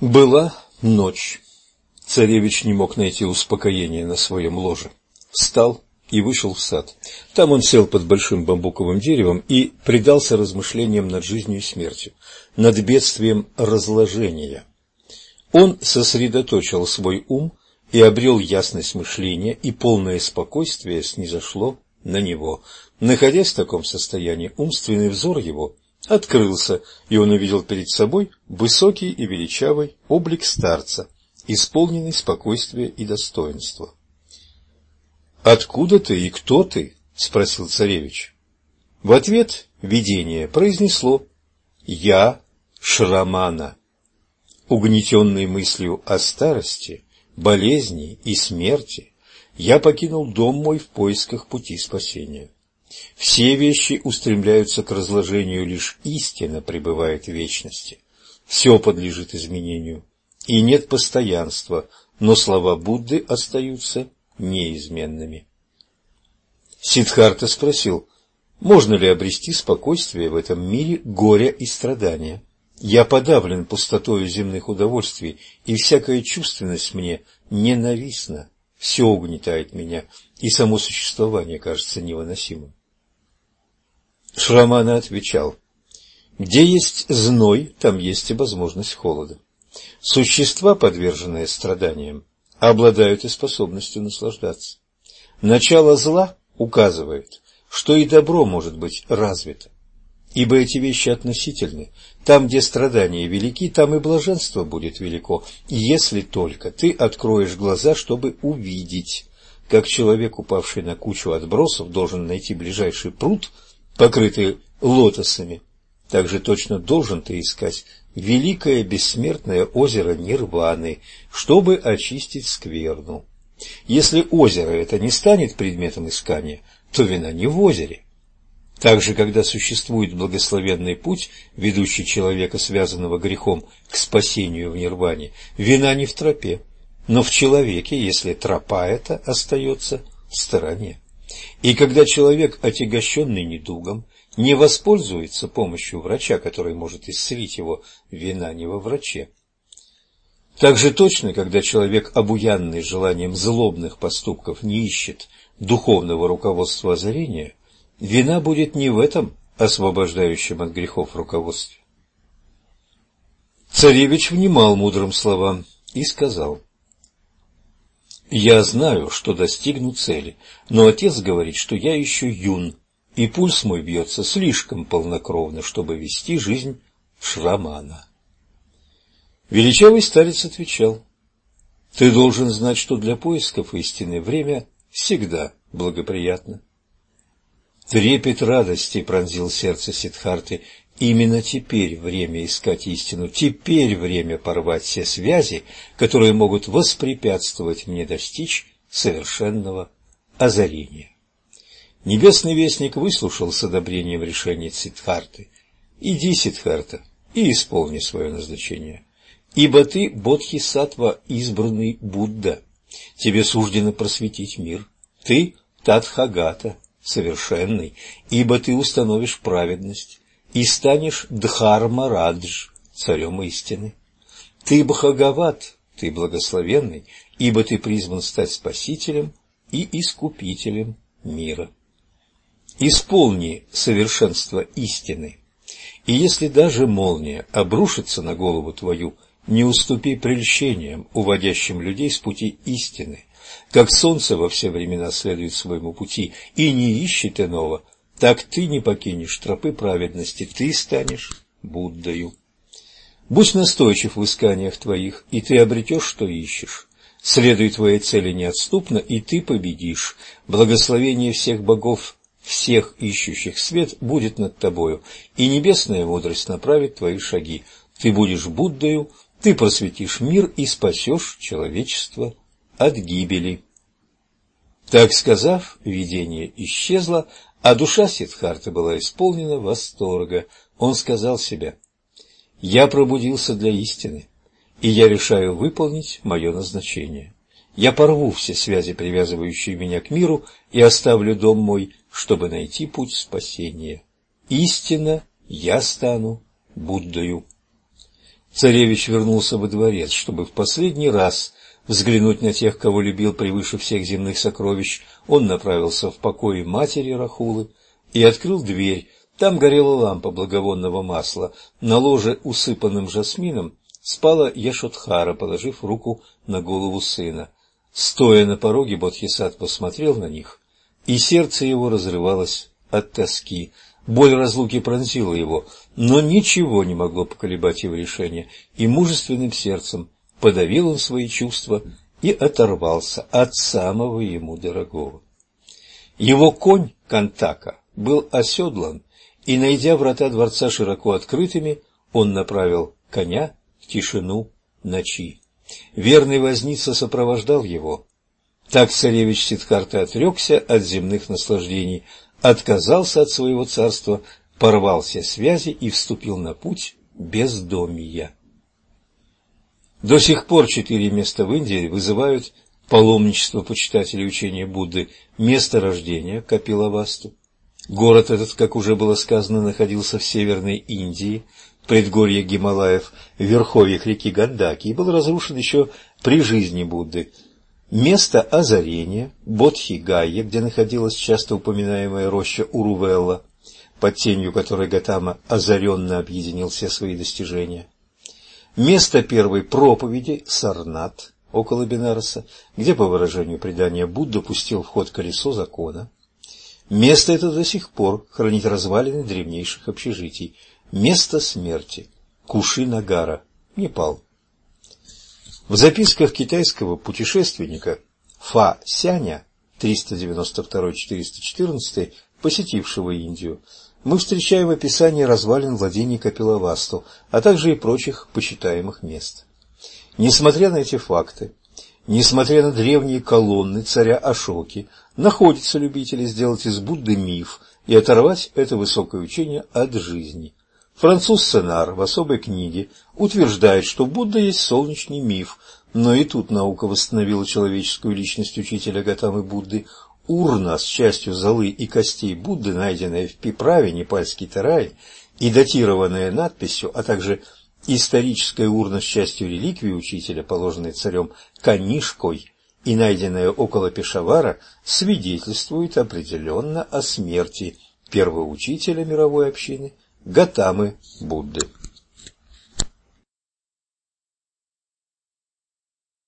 Была ночь. Царевич не мог найти успокоения на своем ложе. Встал и вышел в сад. Там он сел под большим бамбуковым деревом и предался размышлениям над жизнью и смертью, над бедствием разложения. Он сосредоточил свой ум и обрел ясность мышления, и полное спокойствие снизошло на него. Находясь в таком состоянии, умственный взор его открылся, и он увидел перед собой высокий и величавый облик старца, исполненный спокойствия и достоинства. «Откуда ты и кто ты?» — спросил царевич. В ответ видение произнесло «Я Шрамана». Угнетенный мыслью о старости, болезни и смерти, я покинул дом мой в поисках пути спасения. Все вещи устремляются к разложению, лишь истина пребывает в вечности. Все подлежит изменению, и нет постоянства, но слова Будды остаются неизменными. Сиддхарта спросил, можно ли обрести спокойствие в этом мире горя и страдания? Я подавлен пустотою земных удовольствий, и всякая чувственность мне ненавистна. Все угнетает меня, и само существование кажется невыносимым. Шрамана отвечал, где есть зной, там есть и возможность холода. Существа, подверженные страданиям, обладают и способностью наслаждаться. Начало зла указывает, что и добро может быть развито. Ибо эти вещи относительны. Там, где страдания велики, там и блаженство будет велико, если только ты откроешь глаза, чтобы увидеть. Как человек, упавший на кучу отбросов, должен найти ближайший пруд, покрытый лотосами, так же точно должен ты искать великое бессмертное озеро Нирваны, чтобы очистить скверну. Если озеро это не станет предметом искания, то вина не в озере. Также, когда существует благословенный путь, ведущий человека, связанного грехом, к спасению в нирване, вина не в тропе, но в человеке, если тропа эта остается в стороне. И когда человек, отягощенный недугом, не воспользуется помощью врача, который может исцелить его, вина не во враче. Так же точно, когда человек, обуянный желанием злобных поступков, не ищет духовного руководства озарения, вина будет не в этом освобождающем от грехов руководстве. Царевич внимал мудрым словам и сказал, «Я знаю, что достигну цели, но отец говорит, что я еще юн, и пульс мой бьется слишком полнокровно, чтобы вести жизнь шрамана». Величавый старец отвечал, «Ты должен знать, что для поисков истины время всегда благоприятно». Трепет радости пронзил сердце Сидхарты. Именно теперь время искать истину, теперь время порвать все связи, которые могут воспрепятствовать мне достичь совершенного озарения. Небесный вестник выслушал с одобрением решение Сидхарты. «Иди, Сидхарта, и исполни свое назначение, ибо ты Бодхисаттва, избранный Будда. Тебе суждено просветить мир. Ты Тадхагата, совершенный, ибо ты установишь праведность и станешь Дхарма-Радж, царем истины. Ты Бхагават, ты благословенный, ибо ты призван стать спасителем и искупителем мира. Исполни совершенство истины, и если даже молния обрушится на голову твою, не уступи прельщениям, уводящим людей с пути истины, как солнце во все времена следует своему пути и не ищет иного, так ты не покинешь тропы праведности, ты станешь Буддою. Будь настойчив в исканиях твоих, и ты обретешь, что ищешь. Следуй твоей цели неотступно, и ты победишь. Благословение всех богов, всех ищущих свет, будет над тобою, и небесная мудрость направит твои шаги. Ты будешь Буддою, ты просветишь мир и спасешь человечество от гибели. Так сказав, видение исчезло, а душа Сиддхарты была исполнена восторга. Он сказал себе, «Я пробудился для истины, и я решаю выполнить мое назначение. Я порву все связи, привязывающие меня к миру, и оставлю дом мой, чтобы найти путь спасения. Истинно я стану Буддою». Царевич вернулся во дворец, чтобы в последний раз взглянуть на тех, кого любил превыше всех земных сокровищ. Он направился в покои матери Рахулы и открыл дверь. Там горела лампа благовонного масла. На ложе, усыпанном жасмином, спала Яшотхара, положив руку на голову сына. Стоя на пороге, Бодхисат посмотрел на них, и сердце его разрывалось от тоски. Боль разлуки пронзила его, но ничего не могло поколебать его решение, и мужественным сердцем подавил он свои чувства и оторвался от самого ему дорогого. Его конь Кантака был оседлан, и, найдя врата дворца широко открытыми, он направил коня в тишину ночи. Верный возница сопровождал его. Так царевич Сидхарта отрекся от земных наслаждений, отказался от своего царства, порвал все связи и вступил на путь бездомия. До сих пор четыре места в Индии вызывают паломничество почитателей учения Будды. Место рождения Капилавасту. Город этот, как уже было сказано, находился в Северной Индии, предгорье Гималаев, в верховьях реки Гандаки, и был разрушен еще при жизни Будды. Место озарения Бодхи-Гайя, где находилась часто упоминаемая роща Урувелла, под тенью которой Гатама озаренно объединил все свои достижения. Место первой проповеди Сарнат, около Бенароса, где, по выражению предания, Будда пустил в ход колесо закона. Место это до сих пор хранит развалины древнейших общежитий. Место смерти Куши-Нагара, Непал. В записках китайского путешественника Фа Сяня 392-414, посетившего Индию, мы встречаем описание развалин владений Капилавасту, а также и прочих почитаемых мест. Несмотря на эти факты, несмотря на древние колонны царя Ашоки, находятся любители сделать из Будды миф и оторвать это высокое учение от жизни. Француз Сенар в особой книге утверждает, что Будда есть солнечный миф, но и тут наука восстановила человеческую личность учителя Гатамы Будды. Урна с частью золы и костей Будды, найденная в Пиправе, непальский Тарай, и датированная надписью, а также историческая урна с частью реликвии учителя, положенной царем Канишкой, и найденная около Пешавара, свидетельствует определенно о смерти первого учителя мировой общины Гатамы Будды.